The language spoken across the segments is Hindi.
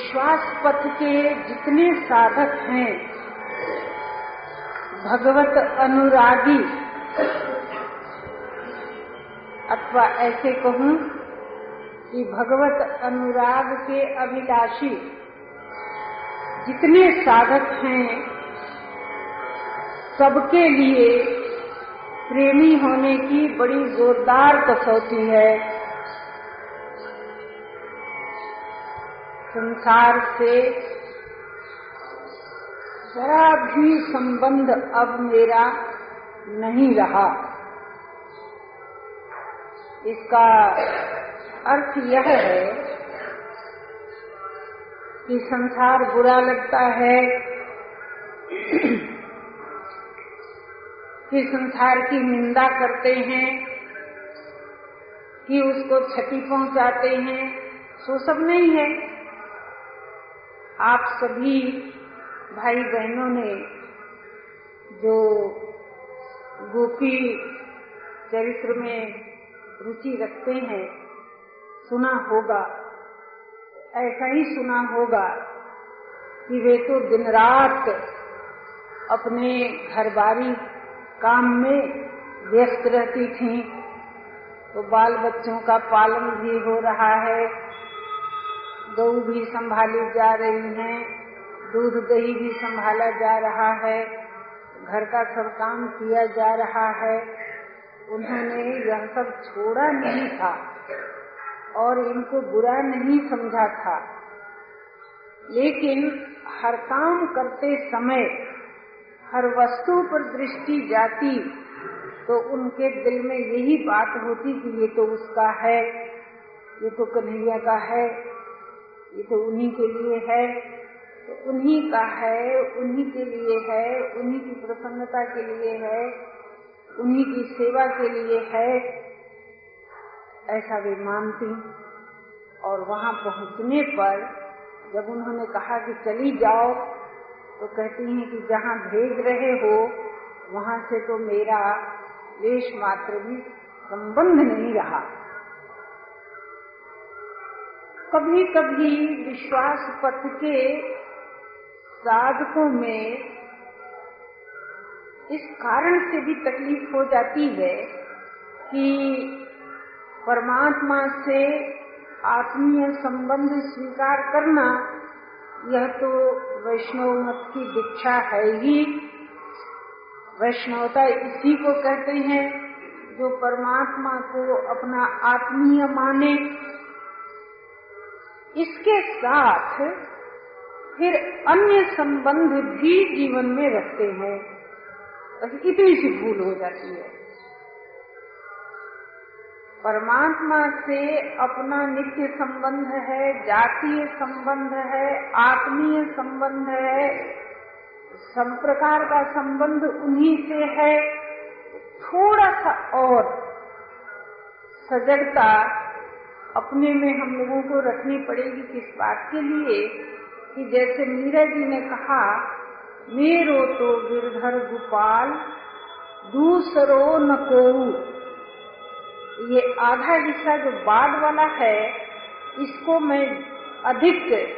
विश्वास पथ के जितने साधक हैं, भगवत अनुरागी, अथवा ऐसे कहूँ कि भगवत अनुराग के अभिलाषी, जितने साधक हैं, सबके लिए प्रेमी होने की बड़ी जोरदार कसौटी है। संसार से जरा भी संबंध अब मेरा नहीं रहा। इसका अर्थ यह है कि संसार बुरा लगता है कि संसार की निंदा करते हैं, कि उसको क्षति पहुंचाते हैं सो सब नहीं है। आप सभी भाई बहनों ने जो गोपी चरित्र में रुचि रखते हैं, सुना होगा। ऐसा ही सुना होगा कि वे तो दिन रात अपने घर बारी काम में व्यस्त रहती थीं। तो बाल बच्चों का पालन भी हो रहा है गऊ भी संभाली जा रही हैं, दूध दही भी संभाला जा रहा है, घर का सब काम किया जा रहा है। उन्होंने यह सब छोड़ा नहीं था और इनको बुरा नहीं समझा था। लेकिन हर काम करते समय हर वस्तु पर दृष्टि जाती तो उनके दिल में यही बात होती कि ये तो उसका है, ये तो कन्हैया का है ये तो उन्हीं के लिए है। तो उन्हीं का है, उन्हीं के लिए है, उन्हीं की प्रसन्नता के लिए है, उन्हीं की सेवा के लिए है। ऐसा वे मानती और वहाँ पहुँचने पर जब उन्होंने कहा कि चली जाओ तो कहती हैं कि जहाँ भेज रहे हो, वहाँ से तो मेरा लेश मात्र भी संबंध नहीं रहा। कभी कभी विश्वास पथ के साधकों में इस कारण से भी तकलीफ़ हो जाती है कि परमात्मा से आत्मीय संबंध स्वीकार करना, यह तो वैष्णव मत की दीक्षा है ही। वैष्णवता इसी को कहते हैं जो परमात्मा को अपना आत्मीय माने। इसके साथ फिर अन्य संबंध भी जीवन में रखते हैं। बस इतनी सी भूल हो जाती है। परमात्मा से अपना नित्य संबंध है, जातीय संबंध है, आत्मीय संबंध है, सब प्रकार का संबंध उन्हीं से है। थोड़ा सा और सजगता अपने में हम लोगों को रखनी पड़ेगी किस बात के लिए? कि जैसे मीरा जी ने कहा, मेरो तो गिरधर गोपाल, दूसरो न को ये आधा हिस्सा जो बाद वाला है, इसको मैं अधिक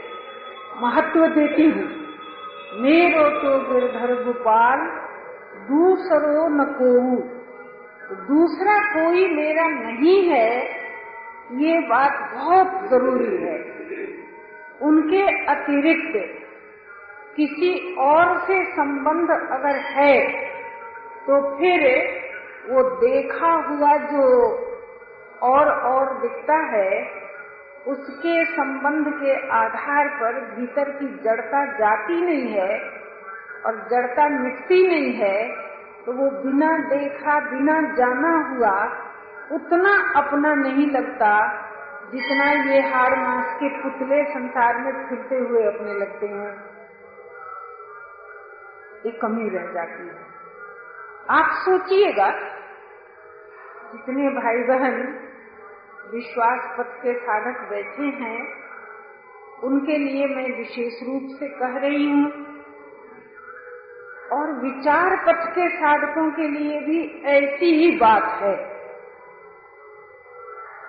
महत्व देती हूँ। मेरो तो गिरधर गोपाल, दूसरो न को दूसरा कोई मेरा नहीं है ये बात बहुत ज़रूरी है। उनके अतिरिक्त किसी और से संबंध अगर है तो फिर वो देखा हुआ जो और और दिखता है, उसके संबंध के आधार पर भीतर की जड़ता जाती नहीं है और जड़ता मिटती नहीं है तो वो बिना देखा, बिना जाना हुआ उतना अपना नहीं लगता जितना ये हार मास के पुतले संसार में फिरते हुए अपने लगते हैं। एक कमी रह जाती है। आप सोचिएगा, जितने भाई बहन विश्वास पथ के साधक बैठे हैं, उनके लिए मैं विशेष रूप से कह रही हूँ, और विचार पथ के साधकों के लिए भी ऐसी ही बात है।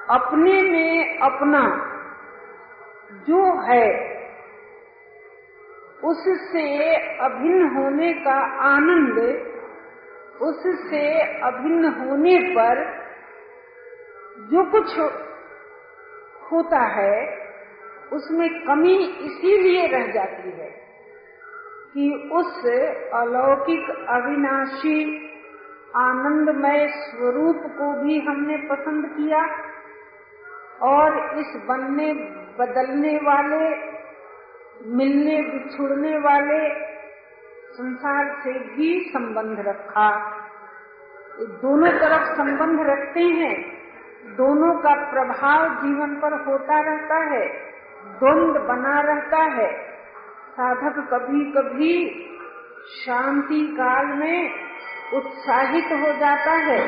अपने में अपना जो है, उससे अभिन्न होने का आनंद, उससे अभिन्न होने पर जो कुछ होता है, उसमें कमी इसीलिए रह जाती है कि उस अलौकिक अविनाशी आनंदमय स्वरूप को भी हमने पसंद किया। और इस बनने, बदलने वाले, मिलने, बिछुड़ने वाले संसार से भी संबंध रखा। दोनों तरफ़ संबंध रखते हैं। दोनों का प्रभाव जीवन पर होता रहता है, द्वंद बना रहता है। साधक कभी कभी शांति काल में उत्साहित हो जाता है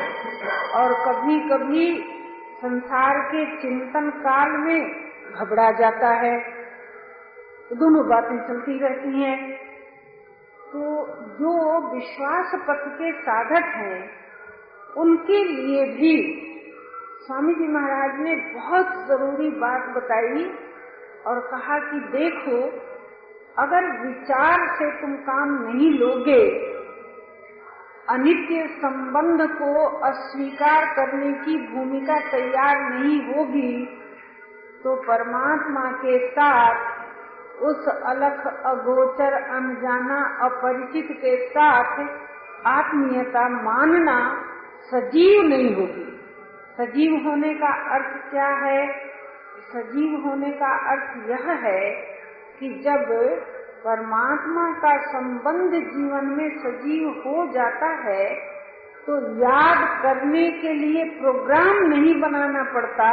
और कभी कभी संसार के चिंतन काल में घबरा जाता है। दोनों बातें चलती रहती हैं। तो जो विश्वास पथ के साधक हैं, उनके लिए भी स्वामी जी महाराज ने बहुत ज़रूरी बात बताई और कहा कि देखो, अगर विचार से तुम काम नहीं लोगे अनित्य संबंध को अस्वीकार करने की भूमिका तैयार नहीं होगी तो परमात्मा के साथ उस अलख अगोचर अनजाना अपरिचित के साथ आत्मीयता मानना सजीव नहीं होगी। सजीव होने का अर्थ क्या है? सजीव होने का अर्थ यह है कि जब परमात्मा का संबंध जीवन में सजीव हो जाता है तो याद करने के लिए प्रोग्राम नहीं बनाना पड़ता।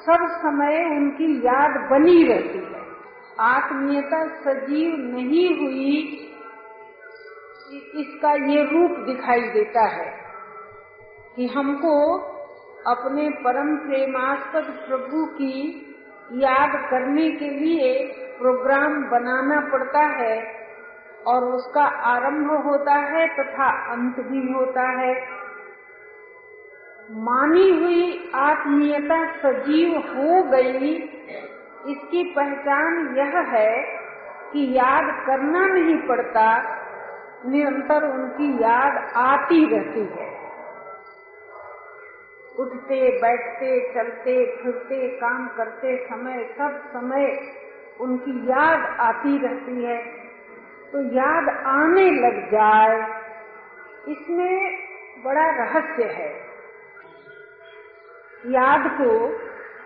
सब समय उनकी याद बनी रहती है। आत्मीयता सजीव नहीं हुई इसका ये रूप दिखाई देता है कि हमको अपने परम प्रेमास्पद प्रभु की याद करने के लिए प्रोग्राम बनाना पड़ता है और उसका आरंभ होता है तथा अंत भी होता है। मानी हुई आत्मीयता सजीव हो गई। इसकी पहचान यह है कि याद करना नहीं पड़ता, निरंतर उनकी याद आती रहती है। उठते, बैठते, चलते, फिरते, काम करते समय, सब समय उनकी याद आती रहती है। तो याद आने लग जाए, इसमें बड़ा रहस्य है। याद को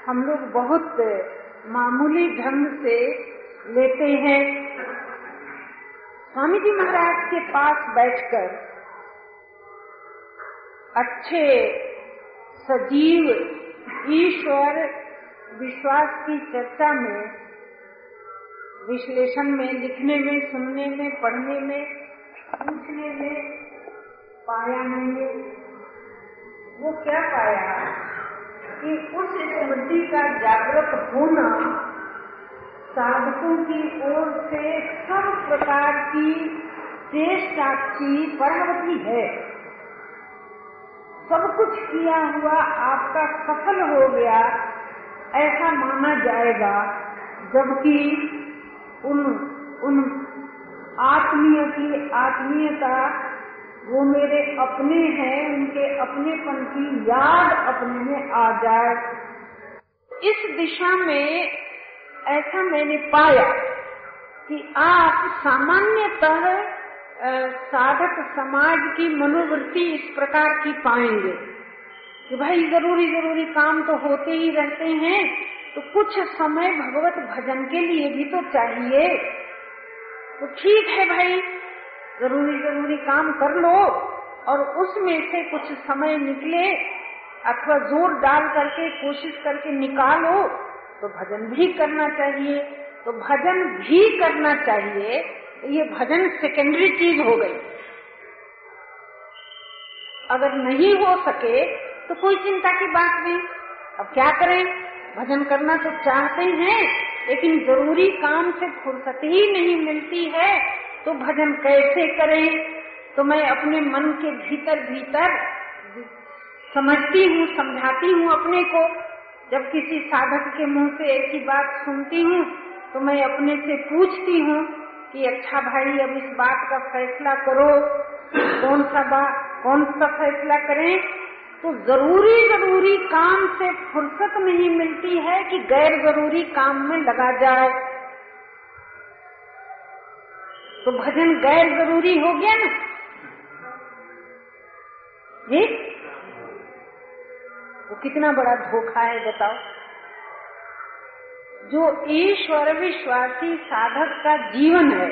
हम लोग बहुत मामूली ढंग से लेते हैं। स्वामी जी महाराज के पास बैठकर अच्छे सजीव ईश्वर विश्वास की चर्चा में, विश्लेषण में, लिखने में, सुनने में, पढ़ने में, पूछने में पाया नहीं। वो क्या पाया? कि उस स्मृति का जागृत होना साधकों की ओर से सब प्रकार की चेष्टा की परावती है। सब कुछ किया हुआ आपका सफल हो गया, ऐसा माना जाएगा, जबकि उन उन आत्मीय की आत्मीयता, वो मेरे अपने हैं, उनके अपनेपन की याद अपने में आ जाए। इस दिशा में ऐसा मैंने पाया कि आप सामान्यतः साधक समाज की मनोवृत्ति इस प्रकार की पाएँगे कि भाई, ज़रूरी ज़रूरी काम तो होते ही रहते हैं तो कुछ समय भगवत भजन के लिए भी तो चाहिए। तो ठीक है भाई, ज़रूरी ज़रूरी काम कर लो और उसमें से कुछ समय निकले अथवा ज़ोर डाल करके, कोशिश करके निकालो तो भजन भी करना चाहिए तो भजन भी करना चाहिए। ये भजन सेकेंडरी चीज़ हो गई। अगर नहीं हो सके तो कोई चिंता की बात नहीं। अब क्या करें? भजन करना तो चाहते हैं लेकिन ज़रूरी काम से फुर्सत ही नहीं मिलती है। तो भजन कैसे करें? तो मैं अपने मन के भीतर भीतर समझती हूँ, समझाती हूँ अपने को। जब किसी साधक के मुँह से ही बात सुनती हूँ तो मैं अपने से पूछती हूँ कि अच्छा भाई, अब इस बात का फैसला करो। कौन सा बात कौन सा फैसला करें? तो ज़रूरी ज़रूरी काम से फुर्सत नहीं मिलती है कि गैर ज़रूरी काम में लगा जाए। तो भजन गैर ज़रूरी हो गया ना? जी? वो कितना बड़ा धोखा है, बताओ। जो ईश्वर विश्वासी साधक का जीवन है,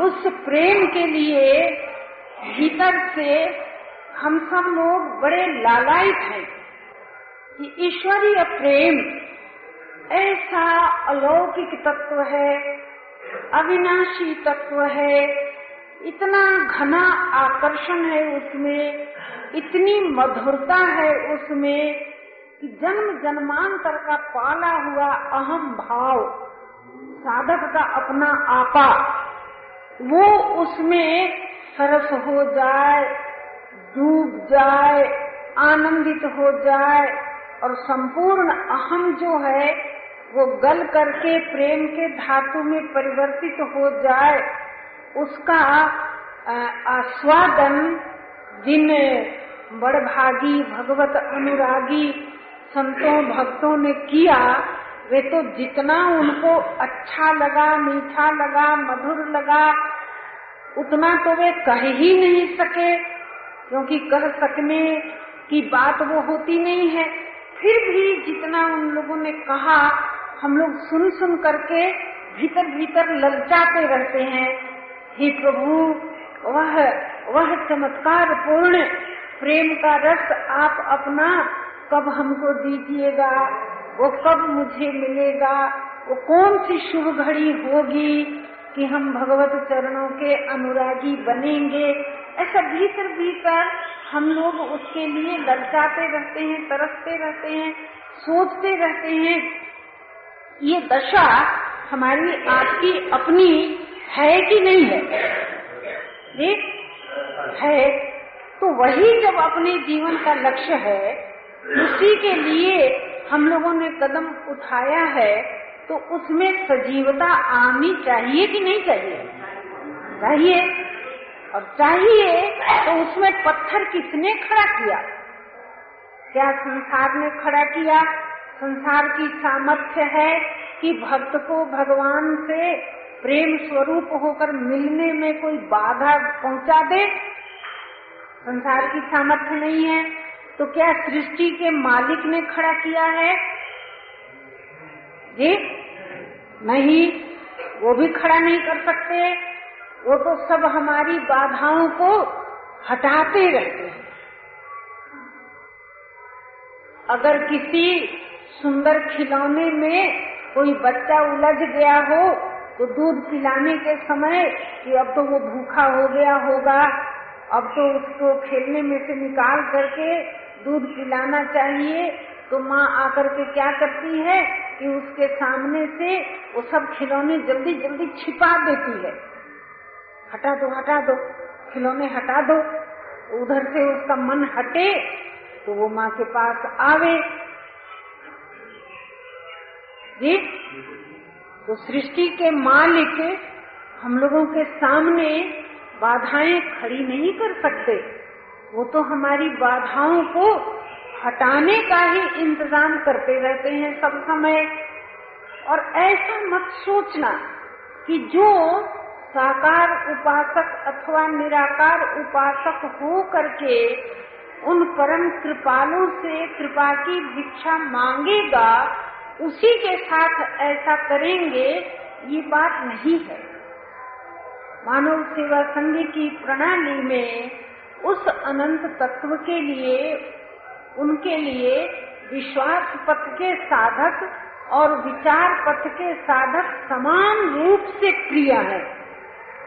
उस प्रेम के लिए भीतर से हम सब लोग बड़े लालायित हैं कि ईश्वरीय प्रेम ऐसा अलौकिक तत्व है, अविनाशी तत्व है, इतना घना आकर्षण है उसमें, इतनी मधुरता है उसमें कि जन्म जन्मांतर का पाला हुआ अहम भाव, साधक का अपना आपा, वो उसमें सरस हो जाए, डूब जाए, आनंदित हो जाए, और संपूर्ण अहम जो है, वो गल करके, प्रेम के धातु में परिवर्तित हो जाए, उसका आस्वादन जिन बड़भागी भगवत अनुरागी संतों भक्तों ने किया, वे तो जितना उनको अच्छा लगा, मीठा लगा, मधुर लगा, उतना तो वे कह ही नहीं सके, क्योंकि कह सकने की बात वो होती नहीं है। फिर भी जितना उन लोगों ने कहा, हम लोग सुन सुन करके भीतर भीतर ललचाते रहते हैं। हे प्रभु, वह वह चमत्कार पूर्ण, प्रेम का रस आप अपना कब हमको दीजिएगा, वो कब मुझे मिलेगा, वो कौन सी शुभ घड़ी होगी कि हम भगवत चरणों के अनुरागी बनेंगे? ऐसा भीतर भीतर हम लोग उसके लिए ललचाते रहते हैं, तरसते रहते हैं, सोचते रहते हैं। ये दशा हमारी आपकी अपनी है कि नहीं है? देख, है। तो वही जब अपने जीवन का लक्ष्य है उसी के लिए हम लोगों ने कदम उठाया है तो उसमें सजीवता आनी चाहिए कि नहीं चाहिए? चाहिए। और चाहिए तो उसमें पत्थर किसने खड़ा किया? क्या संसार ने खड़ा किया? संसार की सामर्थ्य है कि भक्त को भगवान से प्रेम स्वरूप होकर मिलने में कोई बाधा पहुँचा दे? संसार की सामर्थ्य नहीं है। तो क्या सृष्टि के मालिक ने खड़ा किया है? जी? नहीं, वो भी खड़ा नहीं कर सकते। वो तो सब हमारी बाधाओं को हटाते रहते हैं। अगर किसी सुंदर खिलौने में कोई बच्चा उलझ गया हो तो दूध पिलाने के समय कि अब तो वो भूखा हो गया होगा, अब तो उसको खेलने में से निकाल करके दूध पिलाना चाहिए तो माँ आकर के क्या करती है कि उसके सामने से वो सब खिलौने जल्दी जल्दी छिपा देती है। हटा दो हटा दो, खिलौने हटा दो। उधर से उसका मन हटे तो वो माँ के पास आवे। जी तो सृष्टि के मालिक हम लोगों के सामने बाधाएँ खड़ी नहीं कर सकते। वो तो हमारी बाधाओं को हटाने का ही इंतज़ाम करते रहते हैं सब समय। और ऐसा मत सोचना कि जो साकार उपासक अथवा निराकार उपासक हो करके उन परम कृपालों से कृपा की भिक्षा मांगेगा, उसी के साथ ऐसा करेंगे, ये बात नहीं है। मानव सेवा संघ की प्रणाली में उस अनंत तत्व के लिए, उनके लिए विश्वास पथ के साधक और विचार पथ के साधक समान रूप से प्रिय है।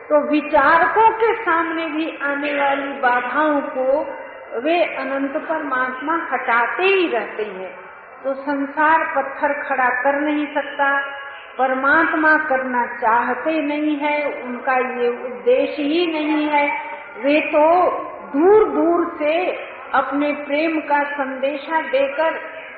तो विचारकों के सामने भी आने वाली बाधाओं को वे अनंत परमात्मा हटाते ही रहते हैं। तो संसार पत्थर खड़ा कर नहीं सकता, परमात्मा करना चाहते नहीं है, उनका ये उद्देश्य ही नहीं है। वे तो दूर दूर से अपने प्रेम का संदेशा देकर,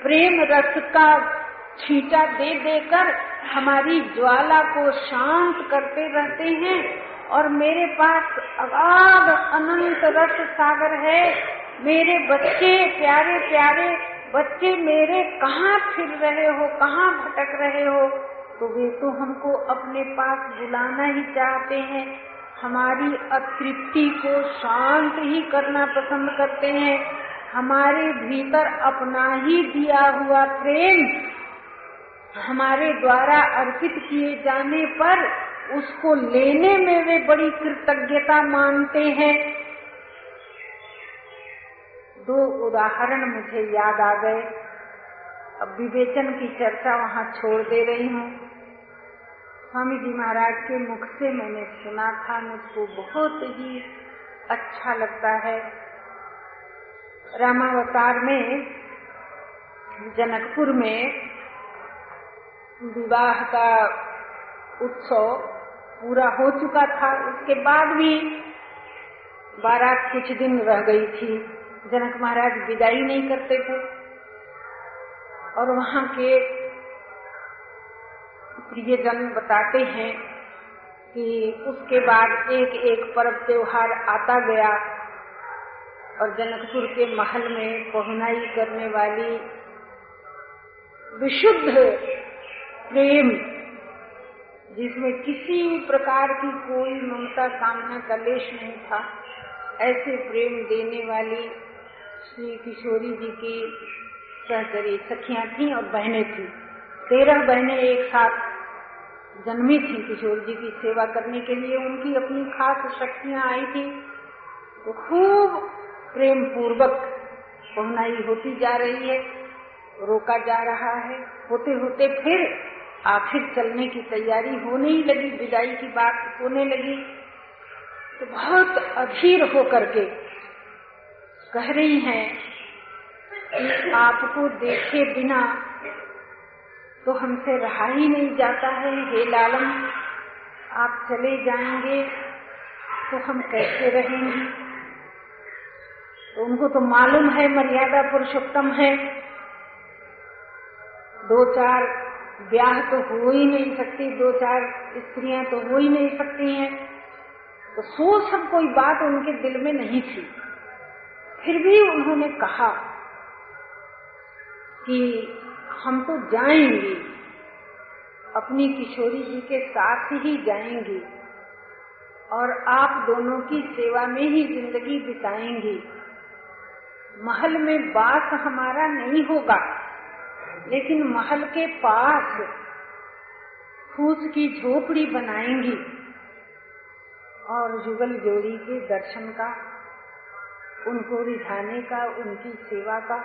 प्रेम रस का छींटा दे देकर हमारी ज्वाला को शांत करते रहते हैं। और मेरे पास अगाध अनंत रस सागर है। मेरे बच्चे, प्यारे प्यारे बच्चे, मेरे कहाँ फिर रहे हो, कहाँ भटक रहे हो? तो वे तो हमको अपने पास बुलाना ही चाहते हैं। हमारी अतृप्ति को शांत ही करना पसंद करते हैं। हमारे भीतर अपना ही दिया हुआ प्रेम हमारे द्वारा अर्पित किए जाने पर उसको लेने में वे बड़ी कृतज्ञता मानते हैं। दो उदाहरण मुझे याद आ गए। अब विवेचन की चर्चा वहाँ छोड़ दे रही हूँ। स्वामी जी महाराज के मुख से मैंने सुना था, मुझको बहुत ही अच्छा लगता है। रामावतार में, जनकपुर में विवाह का उत्सव पूरा हो चुका था। उसके बाद भी बारात कुछ दिन रह गई थी। जनक महाराज विदाई नहीं करते थे। और वहाँ के प्रियजन बताते हैं कि उसके बाद एक एक पर्व त्योहार आता गया और जनकपुर के महल में पहुनाई करने वाली विशुद्ध प्रेम, जिसमें किसी प्रकार की कोई ममता कामना का लेश नहीं था, ऐसे प्रेम देने वाली श्री किशोरी जी की सहचरी सखियाँ थी और बहनें थी। तेरह बहनें एक साथ जन्मी थी किशोर जी की सेवा करने के लिए, उनकी अपनी खास शक्तियाँ आई थी। तो खूब प्रेम पूर्वक पहुनाई होती जा रही है, रोका जा रहा है। होते होते फिर आखिर चलने की तैयारी होने ही लगी, विदाई की बात होने लगी। तो बहुत अधीर होकर के कह रही हैं कि आपको देखे बिना तो हमसे रहा ही नहीं जाता है। हे लालम, आप चले जाएँगे तो हम कैसे रहेंगे? तो उनको तो मालूम है, मर्यादा पुरुषोत्तम है। दो चार ब्याह तो हो ही नहीं सकती, दो चार स्त्रियाँ तो हो ही नहीं सकती हैं। तो सो सब कोई बात उनके दिल में नहीं थी। फिर भी उन्होंने कहा कि हम तो जाएँगे। अपनी किशोरी जी के साथ ही जाएँगे। और आप दोनों की सेवा में ही ज़िंदगी बिताएँगे। महल में बास हमारा नहीं होगा, लेकिन महल के पास फूस की झोपड़ी बनाएँगी। और युगल जोड़ी के दर्शन का, उनको रिझाने का, उनकी सेवा का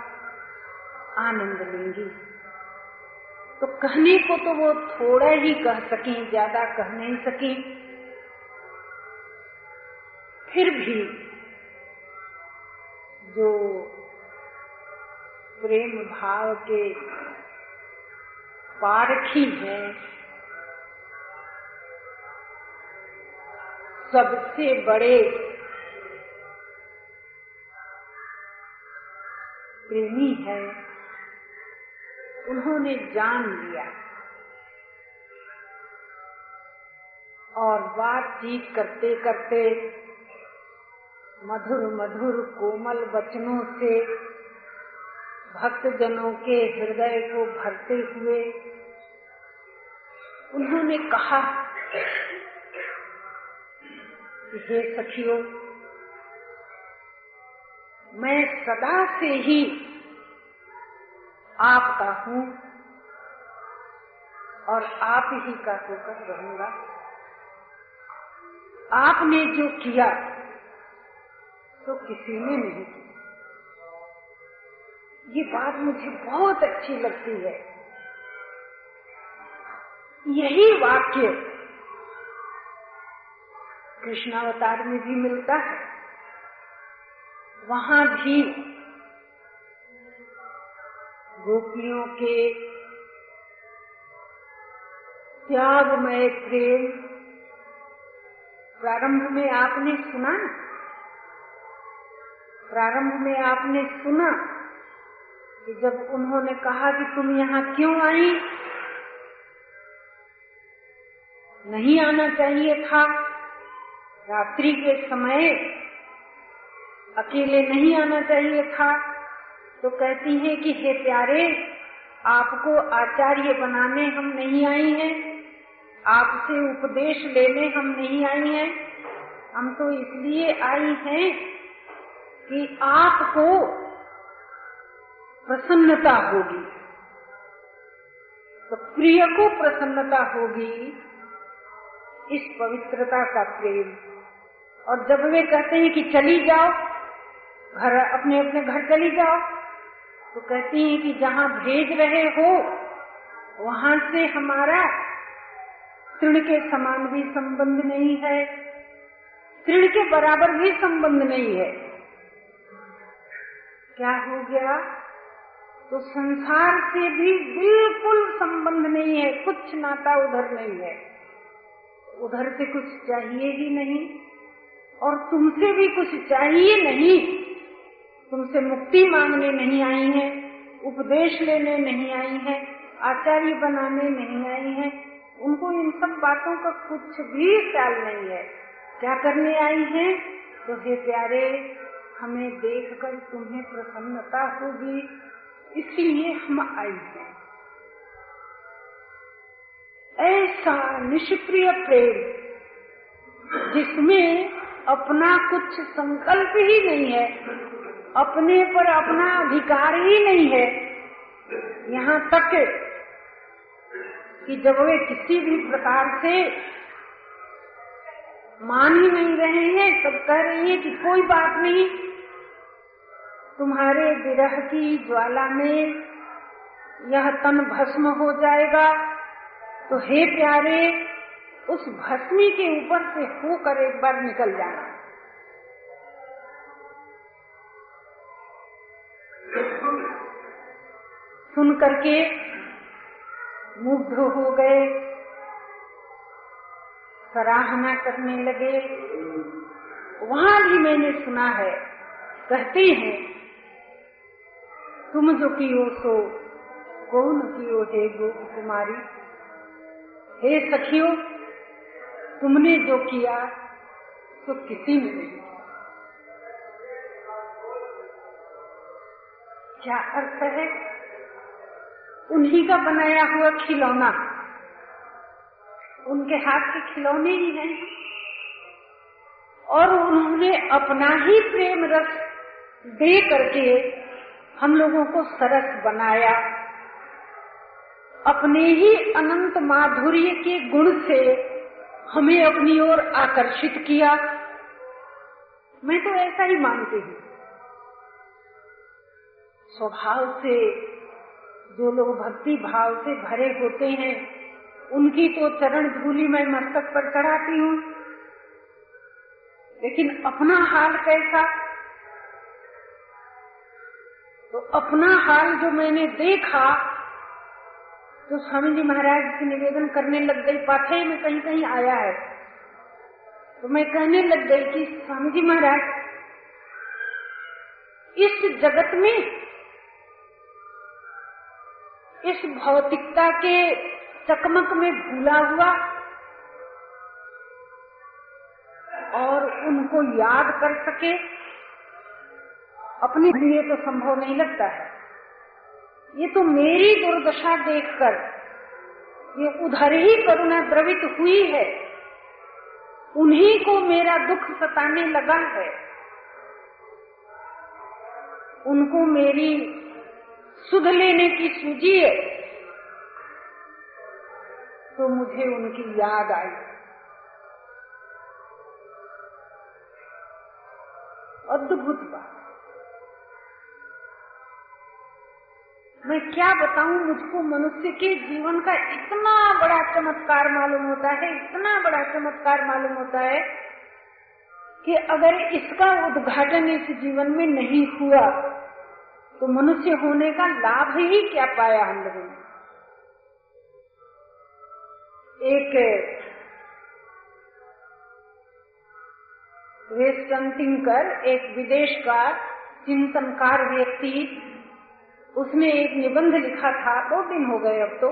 आनंद लेंगी। तो कहने को तो वो थोड़ा ही कह सकी, ज़्यादा कह नहीं सकी। फिर भी जो प्रेम भाव के पारखी है, सबसे बड़े प्रेमी है। उन्होंने जान लिया। और बातचीत करते करते मधुर मधुर, कोमल वचनों से भक्त जनों के हृदय को भरते हुए उन्होंने कहा हे सखियों, मैं सदा से ही आपका हूँ और आप ही का होकर रहूँगा। आपने जो किया तो किसी ने नहीं किया। ये बात मुझे बहुत अच्छी लगती है। यही वाक्य कृष्णावतार में भी मिलता है। वहाँ भी गोपियों के त्यागमय प्रेम प्रारंभ में आपने सुना? प्रारंभ में आपने सुना कि जब उन्होंने कहा कि तुम यहाँ क्यों आई? नहीं आना चाहिए था। रात्रि के समय अकेले नहीं आना चाहिए था। तो कहती हैं कि, हे प्यारे, आपको आचार्य बनाने हम नहीं आई हैं। आपसे उपदेश लेने हम नहीं आई हैं। हम तो इसलिए आई हैं कि आपको प्रसन्नता होगी। तो प्रिय को प्रसन्नता होगी इस पवित्रता का प्रेम। और जब वे कहते हैं कि चली जाओ, घर अपने अपने घर चली जाओ तो कहती है कि जहाँ भेज रहे हो, वहाँ से हमारा तृण के समान भी संबंध नहीं है। तृण के बराबर भी संबंध नहीं है। क्या हो गया? तो संसार से भी बिल्कुल संबंध नहीं है, कुछ नाता उधर नहीं है। उधर से कुछ चाहिए ही नहीं, और तुमसे भी कुछ चाहिए नहीं। तुमसे मुक्ति मांगने नहीं आई है, उपदेश लेने नहीं आई है, आचार्य बनाने नहीं आई है। उनको इन सब बातों का कुछ भी ख्याल नहीं है। क्या करने आई है? तो हे प्यारे, हमें देखकर तुम्हें प्रसन्नता होगी, इसलिए हम आई हैं। ऐसा निष्क्रिय प्रेम, जिसमें अपना कुछ संकल्प ही नहीं है अपने पर अपना अधिकार ही नहीं है। यहाँ तक कि जब वे किसी भी प्रकार से मान ही नहीं रहे हैं तब कह रही है कि कोई बात नहीं, तुम्हारे विरह की ज्वाला में यह तन भस्म हो जाएगा। तो हे प्यारे, उस भस्मी के ऊपर से होकर एक बार निकल जाना। सुन करके मुग्ध हो गए। सराहना करने लगे। वहाँ भी मैंने सुना है, कहते हैं, तुम जो की कियो सो, कौन कियो हे गोप कुमारी हे सखियो, तुमने जो किया तो किसी ने नहीं क्या अर्थ है? उन्हीं का बनाया हुआ खिलौना। उनके हाथ के खिलौने ही हैं। और उन्होंने अपना ही प्रेम रस दे करके हम लोगों को सरस बनाया। अपने ही अनंत माधुर्य के गुण से हमें अपनी ओर आकर्षित किया। मैं तो ऐसा ही मानती हूँ। स्वभाव से, जो लोग भक्ति भाव से भरे होते हैं, उनकी तो चरण धूली मैं मस्तक पर चढ़ाती हूँ। लेकिन अपना हाल कैसा? तो अपना हाल जो मैंने देखा तो स्वामी जी महाराज से निवेदन करने लग गई, पाठे में कहीं कहीं आया है। तो मैं कहने लग गई कि स्वामी जी महाराज, इस जगत में इस भौतिकता के चकमक में भूला हुआ और उनको याद कर सके, अपने लिए तो संभव नहीं लगता है। ये तो मेरी दुर्दशा देखकर, ये उधर ही करुणा द्रवित हुई है। उन्हीं को मेरा दुख सताने लगा है। उनको मेरी सुध लेने की सूझी है तो मुझे उनकी याद आई। अद्भुत बात। मैं क्या बताऊँ, मुझको मनुष्य के जीवन का इतना बड़ा चमत्कार मालूम होता है, इतना बड़ा चमत्कार मालूम होता है कि अगर इसका उद्घाटन इस जीवन में नहीं हुआ तो मनुष्य होने का लाभ ही क्या पाया हम लोगों ने? एक वेस्टर्न थिंकर एक विदेश का चिंतनकार व्यक्ति, उसने एक निबंध लिखा था, दो दिन हो गए अब तो।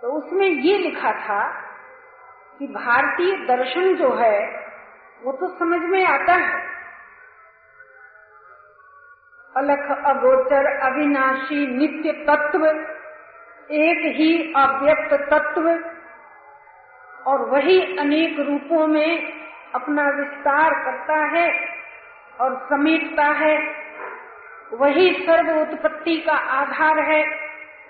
तो उसमें ये लिखा था कि भारतीय दर्शन जो है, वो तो समझ में आता है। अलख अगोचर अविनाशी नित्य तत्व, एक ही अव्यक्त तत्व, और वही अनेक रूपों में अपना विस्तार करता है और समेटता है। वही सर्व उत्पत्ति का आधार है,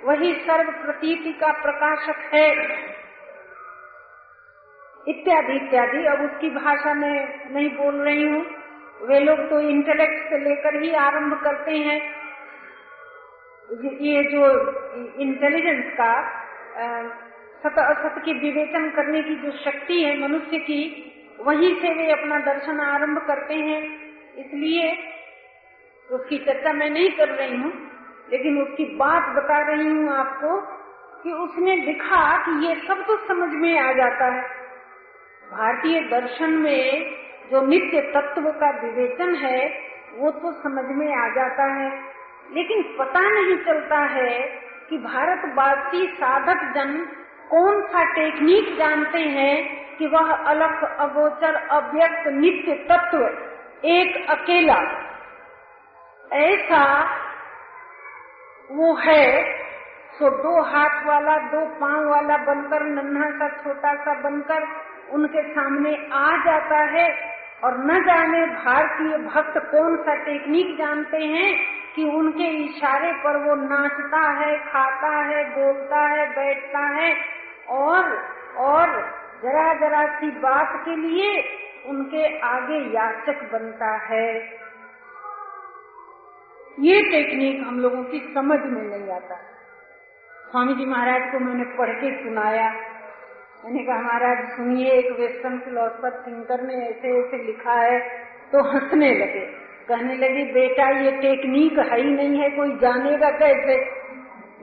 वही सर्व प्रतीति का प्रकाशक है। इत्यादि इत्यादि। अब उसकी भाषा में नहीं बोल रही हूँ। वे लोग तो इंटेलेक्ट से लेकर ही आरंभ करते हैं। ये जो इंटेलिजेंस का सत, असत की विवेचन करने की जो शक्ति है मनुष्य की, वहीं से वे अपना दर्शन आरंभ करते हैं। इसलिए उसकी चर्चा मैं नहीं कर रही हूँ, लेकिन उसकी बात बता रही हूँ आपको कि उसने दिखा कि ये सब तो समझ में आ जाता है। भारतीय दर्शन में जो नित्य तत्व का विवेचन है, वो तो समझ में आ जाता है। लेकिन पता नहीं चलता है कि भारतवासी साधक जन कौन सा टेक्निक जानते हैं कि वह अलग अगोचर, अव्यक्त, नित्य तत्व, एक अकेला। ऐसा वो है तो दो हाथ वाला, दो पाँव वाला बनकर, नन्हा सा, छोटा सा बनकर उनके सामने आ जाता है। और न जाने भारतीय भक्त कौन सा टेक्निक जानते हैं कि उनके इशारे पर वो नाचता है, खाता है, बोलता है, बैठता है और और जरा जरा सी बात के लिए उनके आगे याचक बनता है। ये टेक्निक हम लोगों की समझ में नहीं आता। स्वामी जी महाराज को मैंने पढ़ के सुनाया। मैंने कहा, महाराज, सुनिए, एक वेस्टर्न फिलोसफर थिंकर ने ऐसे ऐसे लिखा है। तो हंसने लगे। कहने लगी, बेटा, ये टेक्निक है ही नहीं है, कोई जानेगा कैसे?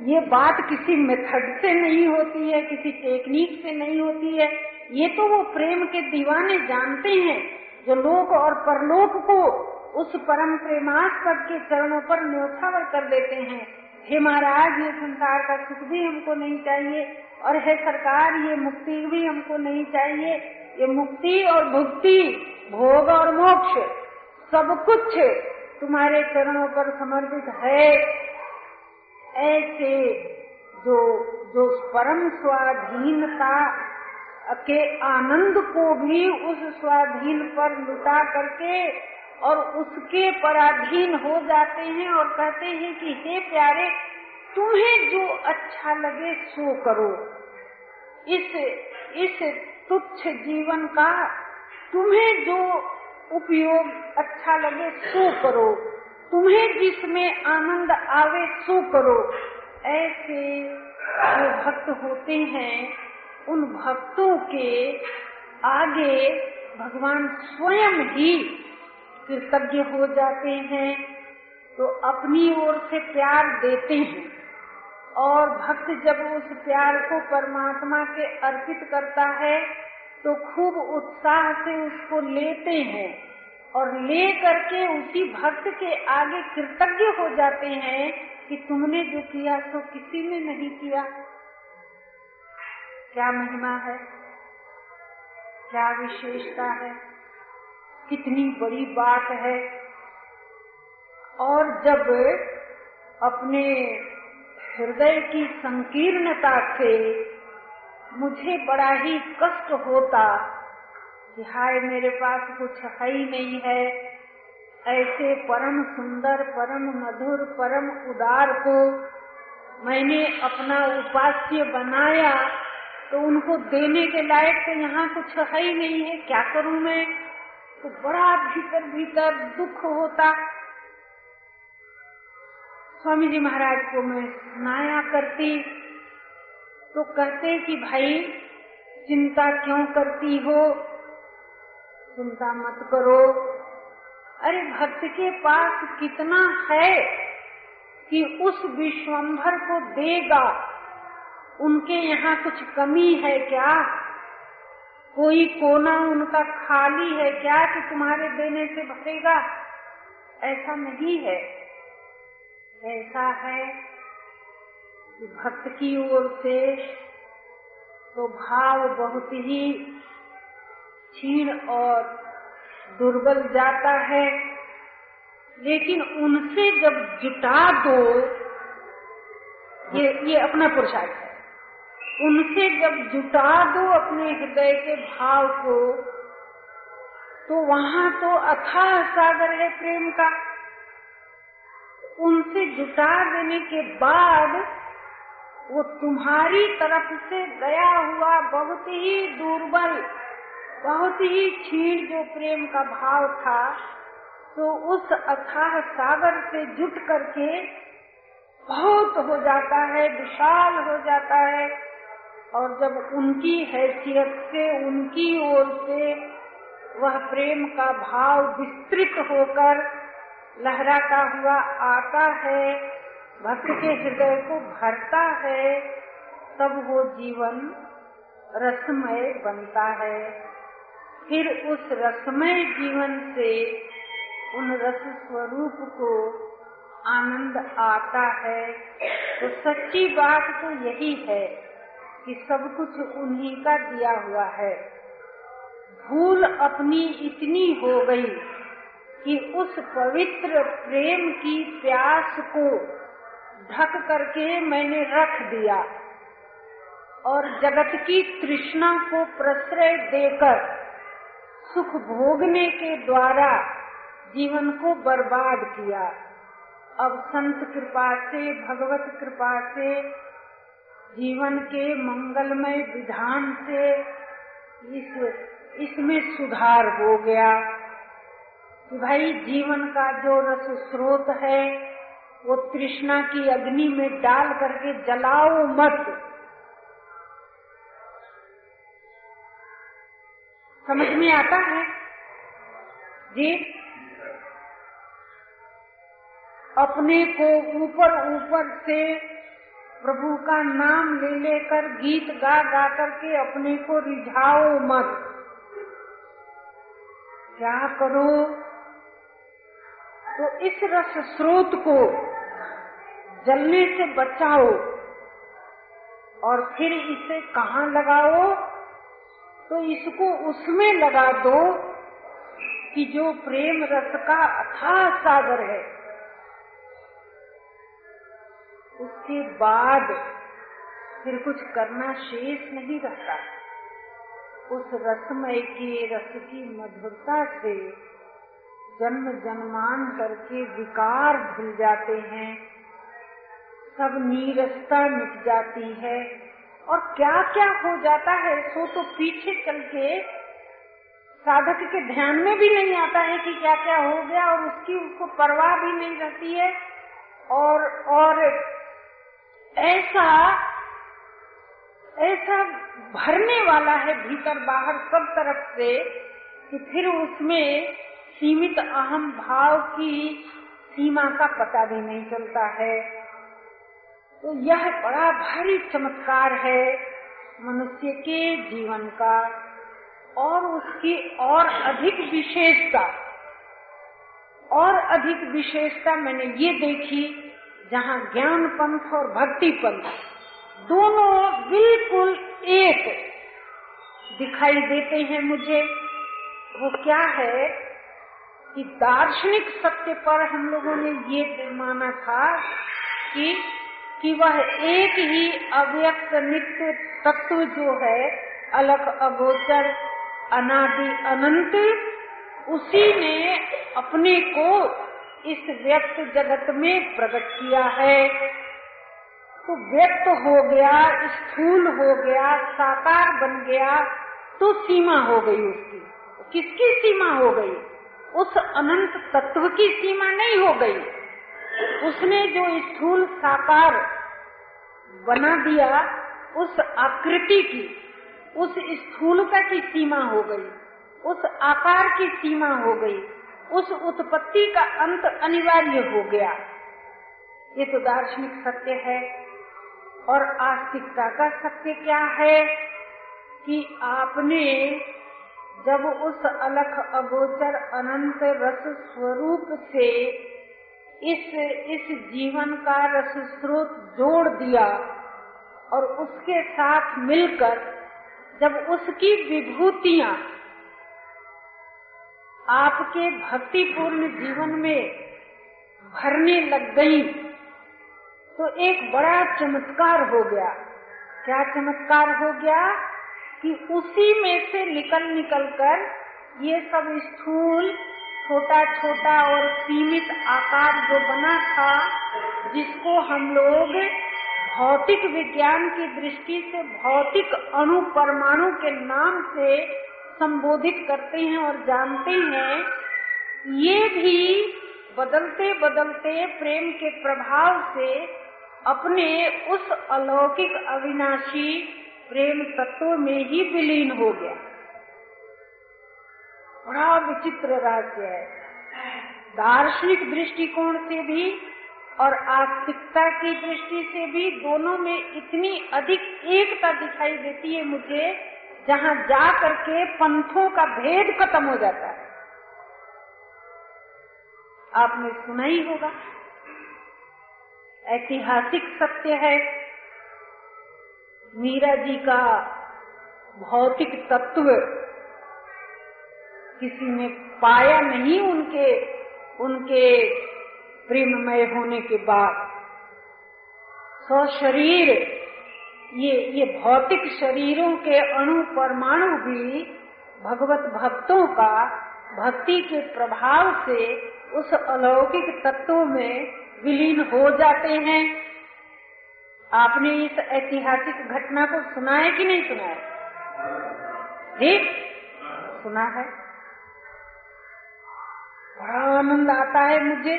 ये बात किसी मेथड से नहीं होती है, किसी टेक्निक से नहीं होती है। ये तो वो प्रेम के दीवाने जानते हैं, जो लोक और परलोक को उस परम प्रेमास्पद के चरणों पर न्यौछावर कर देते हैं। हे महाराज, ये संसार का सुख भी हमको नहीं चाहिए। और है सरकार, ये मुक्ति भी हमको नहीं चाहिए। ये मुक्ति और भुक्ति, भोग और मोक्ष, सब कुछ तुम्हारे चरणों पर समर्पित है। ऐसे जो जो परम स्वाधीनता के आनंद को भी उस स्वाधीन पर लुटा करके और उसके पराधीन हो जाते हैं और कहते हैं कि हे प्यारे तुम्हें जो अच्छा लगे सो करो। इस इस तुच्छ जीवन का तुम्हें जो उपयोग अच्छा लगे सो करो। तुम्हें जिसमें आनंद आवे सो करो। ऐसे जो भक्त होते हैं, उन भक्तों के आगे भगवान स्वयं ही कृतज्ञ हो जाते हैं तो अपनी ओर से प्यार देते हैं। और भक्त जब उस प्यार को परमात्मा के अर्पित करता है तो खूब उत्साह से उसको लेते हैं और ले करके उसी भक्त के आगे कृतज्ञ हो जाते हैं कि तुमने जो किया तो किसी ने नहीं किया। क्या महिमा है? क्या विशेषता है? कितनी बड़ी बात है। और जब अपने हृदय की संकीर्णता से मुझे बड़ा ही कष्ट होता कि हाय, मेरे पास कुछ है ही नहीं है। ऐसे परम सुंदर, परम मधुर, परम उदार को मैंने अपना उपास्य बनाया तो उनको देने के लायक तो यहाँ कुछ है ही नहीं है। क्या करूँ मैं? तो बड़ा भीतर भीतर दुख होता। स्वामी जी महाराज को मैं सुनाया करती तो कहते कि भाई, चिंता क्यों करती हो? चिंता मत करो। अरे भक्त के पास कितना है कि उस विश्वम्भर को देगा? उनके यहाँ कुछ कमी है क्या? कोई कोना उनका खाली है क्या कि तुम्हारे देने से भरेगा ऐसा नहीं है। ऐसा है कि भक्त की ओर से तो भाव बहुत ही क्षीण और दुर्बल जाता है। लेकिन उनसे जब जुटा दो, ये ये अपना पुरुषार्थ है। उनसे जब जुटा दो अपने हृदय के भाव को तो वहाँ तो अथाह सागर है प्रेम का। उनसे जुटा देने के बाद वो तुम्हारी तरफ़ से गया हुआ बहुत ही दुर्बल, बहुत ही क्षीण जो प्रेम का भाव था तो उस अथाह सागर से जुट करके बहुत हो जाता है, विशाल हो जाता है। और जब उनकी हैसियत से, उनकी ओर से वह प्रेम का भाव विस्तृत होकर लहराता हुआ आता है, भक्त के हृदय को भरता है, तब वो जीवन रसमय बनता है। फिर उस रसमय जीवन से उन रस स्वरूप को आनंद आता है। तो सच्ची बात तो यही है कि सब कुछ उन्हीं का दिया हुआ है। भूल अपनी इतनी हो गई कि उस पवित्र प्रेम की प्यास को ढक करके मैंने रख दिया और जगत की तृष्णा को प्रश्रय देकर सुख भोगने के द्वारा जीवन को बर्बाद किया। अब संत कृपा से, भगवत कृपा से, जीवन के मंगलमय विधान से इस, इसमें सुधार हो गया। कि भाई जीवन का जो रस स्रोत है, वो तृष्णा की अग्नि में डाल करके जलाओ मत। समझ में आता है? जी? अपने को ऊपर ऊपर से प्रभु का नाम ले लेकर गीत गा गा करके अपने को रिझाओ मत। क्या करो? तो इस रस स्रोत को जलने से बचाओ और फिर इसे कहाँ लगाओ? तो इसको उसमें लगा दो कि जो प्रेम रस का अथाह सागर है। उसके बाद फिर कुछ करना शेष नहीं रहता। उस रसमय के रस की मधुरता से जन्म जन्मांतर के विकार भूल जाते हैं। सब नीरसता मिट जाती है और क्या क्या हो जाता है, सो तो पीछे चल के साधक के ध्यान में भी नहीं आता है कि क्या क्या हो गया और उसकी उसको परवाह भी नहीं रहती है। और और ऐसा ऐसा भरने वाला है भीतर बाहर सब तरफ़ से कि फिर उसमें सीमित अहम भाव की सीमा का पता भी नहीं चलता है। तो यह बड़ा भारी चमत्कार है मनुष्य के जीवन का और उसकी और अधिक विशेषता। और अधिक विशेषता मैंने ये देखी जहाँ ज्ञान पंथ और भक्ति पंथ दोनों बिल्कुल एक दिखाई देते हैं मुझे। वो क्या है? कि दार्शनिक सत्य पर हम लोगों ने ये माना था कि कि वह एक ही अव्यक्त नित्य तत्व जो है अलग अगोचर, अनादि, अनंत, उसी ने अपने को इस व्यक्त जगत में प्रकट किया है। तो व्यक्त हो गया, स्थूल हो गया, साकार बन गया तो सीमा हो गई उसकी। किसकी सीमा हो गई? उस अनंत तत्व की सीमा नहीं हो गई। उसने जो स्थूल साकार बना दिया, उस आकृति की, उस स्थूलता की सीमा हो गई, उस आकार की सीमा हो गई, उस उत्पत्ति का अंत अनिवार्य हो गया। ये तो दार्शनिक सत्य है और आस्तिकता का सत्य क्या है कि आपने जब उस अलख अगोचर अनंत रस स्वरूप से इस इस जीवन का रस स्रोत जोड़ दिया और उसके साथ मिलकर जब उसकी विभूतियाँ आपके भक्तिपूर्ण जीवन में भरने लग गई तो एक बड़ा चमत्कार हो गया। क्या चमत्कार हो गया? कि उसी में से निकल निकल कर ये सब स्थूल छोटा छोटा और सीमित आकार जो बना था, जिसको हम लोग भौतिक विज्ञान की दृष्टि से भौतिक अणु परमाणु के नाम से संबोधित करते हैं और जानते हैं, ये भी बदलते बदलते प्रेम के प्रभाव से अपने उस अलौकिक अविनाशी प्रेम तत्व में ही विलीन हो गया। बड़ा विचित्र राज्य है। दार्शनिक दृष्टिकोण से भी और आस्तिकता की दृष्टि से भी दोनों में इतनी अधिक एकता दिखाई देती है मुझे, जहाँ जा करके पंथों का भेद खत्म हो जाता है। आपने सुना ही होगा। ऐतिहासिक सत्य है मीरा जी का भौतिक तत्व किसी ने पाया नहीं उनके उनके प्रेममय होने के बाद। सौ शरीर ये ये भौतिक शरीरों के अणु परमाणु भी भगवत भक्तों का भक्ति के प्रभाव से उस अलौकिक तत्व में विलीन हो जाते हैं। आपने इस ऐतिहासिक घटना को सुना है कि नहीं सुना है? ठीक? सुना है। बड़ा आनंद आता है मुझे।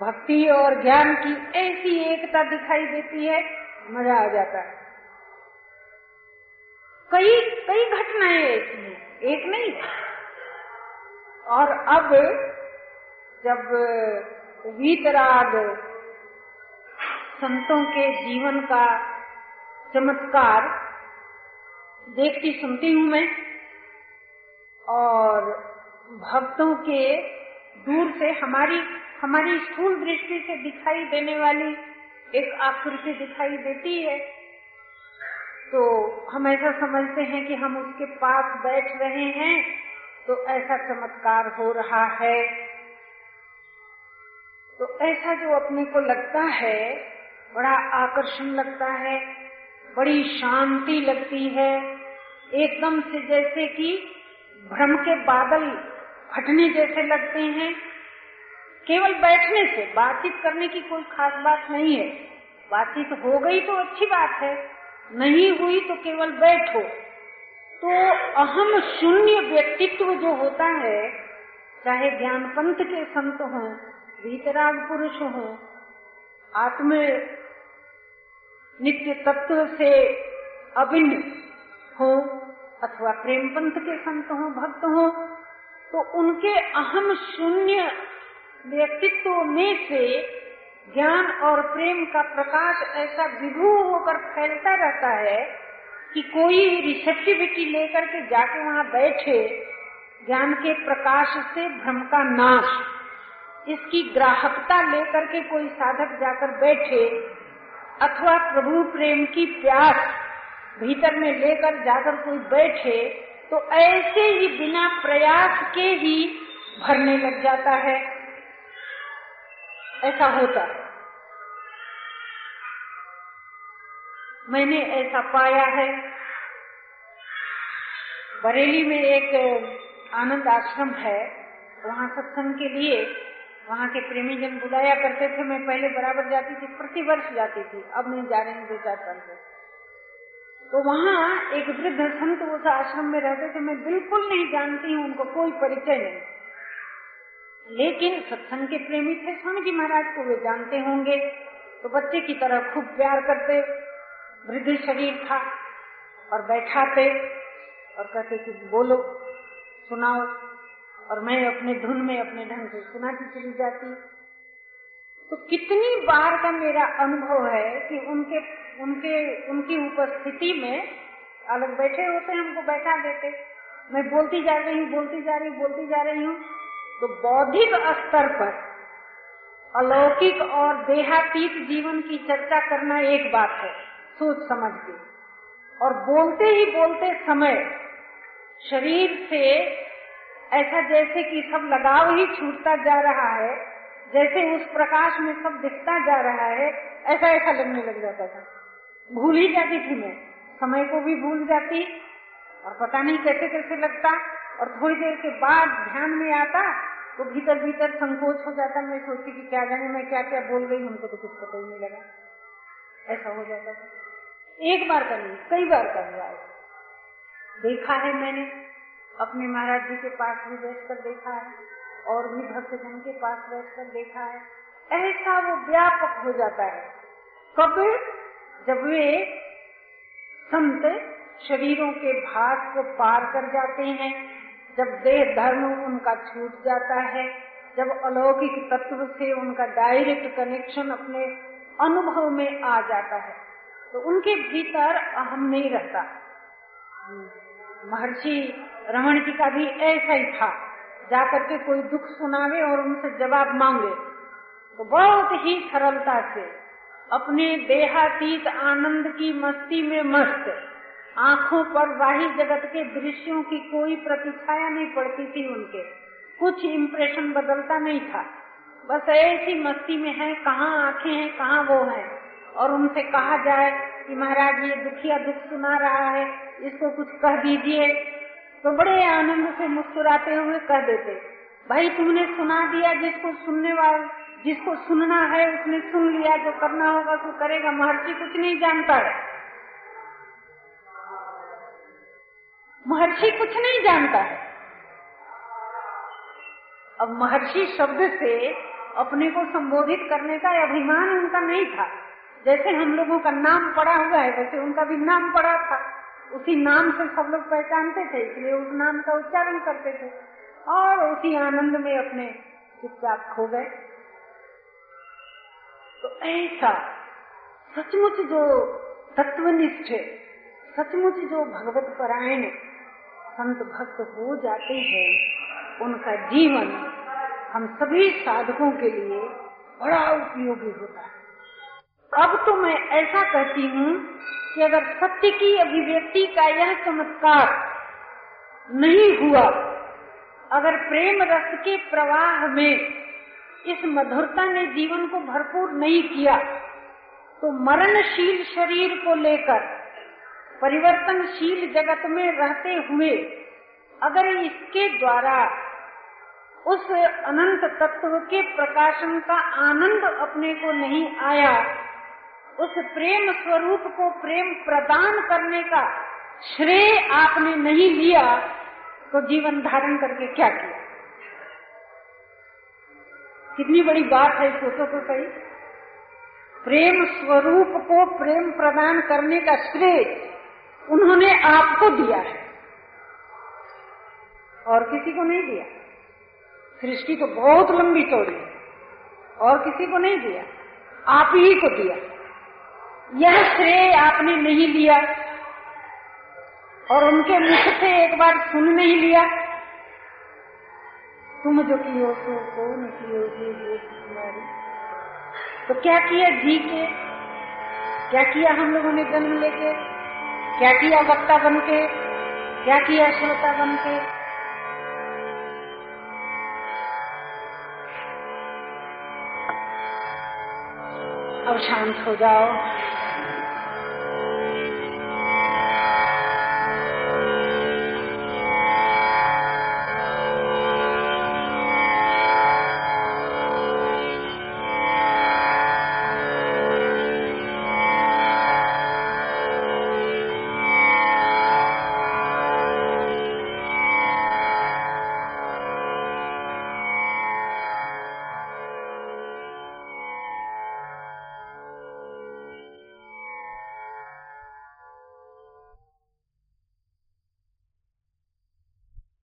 भक्ति और ज्ञान की ऐसी एकता दिखाई देती है, मज़ा आ जाता है। कई कई घटनाएँ ऐसी हैं, एक नहीं। और अब जब वीतराग संतों के जीवन का चमत्कार देखती सुनती हूँ मैं, और भक्तों के दूर से हमारी हमारी स्थूल दृष्टि से दिखाई देने वाली एक आकृति दिखाई देती है। तो हम ऐसा समझते हैं कि हम उसके पास बैठ रहे हैं तो ऐसा चमत्कार हो रहा है। तो ऐसा जो अपने को लगता है बड़ा आकर्षण लगता है, बड़ी शांति लगती है। एकदम से जैसे कि भ्रम के बादल फटने जैसे लगते हैं। केवल बैठने से बातचीत करने की कोई खास बात नहीं है। बातचीत हो गई तो अच्छी बात है, नहीं हुई तो केवल बैठो। तो अहम शून्य व्यक्तित्व जो होता है, चाहे ज्ञान पंथ के संत हों भीतराग पुरुष हों, आत्म नित्य तत्व से अभिन्न हो अथवा प्रेम पंथ के संत हो, भक्त हो तो उनके अहम शून्य व्यक्तित्व में से ज्ञान और प्रेम का प्रकाश ऐसा विभू होकर फैलता रहता है कि कोई रिसेप्टिविटी लेकर के जाके वहाँ बैठे, ज्ञान के प्रकाश से भ्रम का नाश, इसकी ग्राहकता लेकर के कोई साधक जाकर बैठे अथवा प्रभु प्रेम की प्यास भीतर में लेकर जाकर कोई बैठे तो ऐसे ही बिना प्रयास के ही भरने लग जाता है। ऐसा होता है। मैंने ऐसा पाया है। बरेली में एक आनंद आश्रम है, वहाँ सत्संग के लिए वहाँ के प्रेमी जन बुलाया करते थे, मैं पहले बराबर जाती थी प्रति वर्ष जाती थी, अब नहीं जा रही दो चार साल से। तो वहाँ एक वृद्ध संत उस आश्रम में रहते थे, मैं बिल्कुल नहीं जानती हूँ, उनको कोई परिचय नहीं। लेकिन सत्संग के प्रेमी थे स्वामी जी महाराज को वे जानते होंगे। तो बच्चे की तरह खूब प्यार करते, वृद्ध शरीर था, और बैठाते, और कहते कि बोलो, सुनाओ। और मैं अपने धुन में अपने ढंग से सुनाती चली जाती। तो कितनी बार का मेरा अनुभव है कि उनके उनके, उनकी उपस्थिति में अलग बैठे होते हमको बैठा देते। मैं बोलती जा रही हूँ, बोलती जा रही हूँ, बोलती जा रही हूँ। तो बौद्धिक स्तर पर अलौकिक और देहातीत जीवन की चर्चा करना एक बात है, सोच समझ के। और बोलते ही बोलते समय शरीर से ऐसा जैसे कि सब लगाव ही छूटता जा रहा है, जैसे उस प्रकाश में सब दिखता जा रहा है, ऐसा ऐसा लगने लग जाता था। भूल ही जाती थी मैं। समय को भी भूल जाती और पता नहीं कैसे कैसे लगता और थोड़ी देर के बाद ध्यान में आता तो भीतर भीतर संकोच हो जाता। मैं सोचती कि क्या जाने, मैं क्या क्या बोल गई, हमको तो कुछ पता ही नहीं लगा। ऐसा हो जाता था। एक बार कर नहीं कई बार का हुआ है देखा है मैंने अपने महाराज जी के पास भी बैठकर देखा है और भी भक्तजन के पास बैठकर देखा है। ऐसा वो व्यापक हो जाता है। कब? जब वे संत शरीरों के भाग को पार कर जाते हैं, जब देह धर्म उनका छूट जाता है, जब अलौकिक तत्व से उनका डायरेक्ट कनेक्शन अपने अनुभव में आ जाता है तो उनके भीतर अहम नहीं रहता। महर्षि रमन जी का भी ऐसा ही था। जाकर के कोई दुख सुनावे और उनसे जवाब मांगे। तो बहुत ही सरलता से, अपने देहातीत आनंद की मस्ती में मस्त, आँखों पर बाही जगत के दृश्यों की कोई प्रतिछाया नहीं पड़ती थी उनके। कुछ इम्प्रेशन बदलता नहीं था। बस ऐसी मस्ती में है, कहाँ आँखें हैं, कहाँ वो है। और उनसे कहा जाए कि महाराज ये दुखिया दुख सुना रहा है, इसको कुछ कह दीजिए। तो बड़े आनंद से मुस्कुराते हुए कह देते, भाई तुमने सुना दिया जिसको सुनने वाले, जिसको सुनना है, उसने सुन लिया, जो करना होगा तो करेगा, महर्षि कुछ नहीं जानता है। महर्षि कुछ नहीं जानता है। अब महर्षि शब्द से अपने को संबोधित करने का अभिमान उनका नहीं था। जैसे हम लोगों का नाम पड़ा हुआ है, वैसे उनका भी नाम पड़ा था। उसी नाम से सब लोग पहचानते थे, इसलिए उस नाम का उच्चारण करते थे। और उसी आनंद में अपने चुपचाप खो गए। तो ऐसा सचमुच जो तत्वनिष्ठ सचमुच जो भगवत परायण संत भक्त हो जाते हैं, उनका जीवन हम सभी साधकों के लिए बड़ा उपयोगी होता है। अब तो मैं ऐसा कहती हूँ कि अगर सत्य की अभिव्यक्ति का यह चमत्कार नहीं हुआ, अगर प्रेम रस के प्रवाह में इस मधुरता ने जीवन को भरपूर नहीं किया तो मरणशील शरीर को लेकर परिवर्तनशील जगत में रहते हुए, अगर इसके द्वारा उस अनंत तत्व के प्रकाशन का आनंद अपने को नहीं आया उस प्रेम स्वरूप को प्रेम प्रदान करने का श्रेय आपने नहीं लिया तो जीवन धारण करके क्या किया? कितनी बड़ी बात है, सोचो तो सही। प्रेम स्वरूप को प्रेम प्रदान करने का श्रेय उन्होंने आपको दिया है। और किसी को नहीं दिया। सृष्टि तो बहुत लंबी चौड़ी है। और किसी को नहीं दिया। आप ही को दिया। यह श्रेय आपने नहीं लिया। और उनके मुख से एक बार सुन नहीं लिया। तुम जो कियो सो कौन कियो तुम्हारी। तो क्या किया जी के? क्या किया हम लोगों ने जन्म लेके? क्या किया वक्ता बन के क्या किया श्रोता बन के अब शांत हो जाओ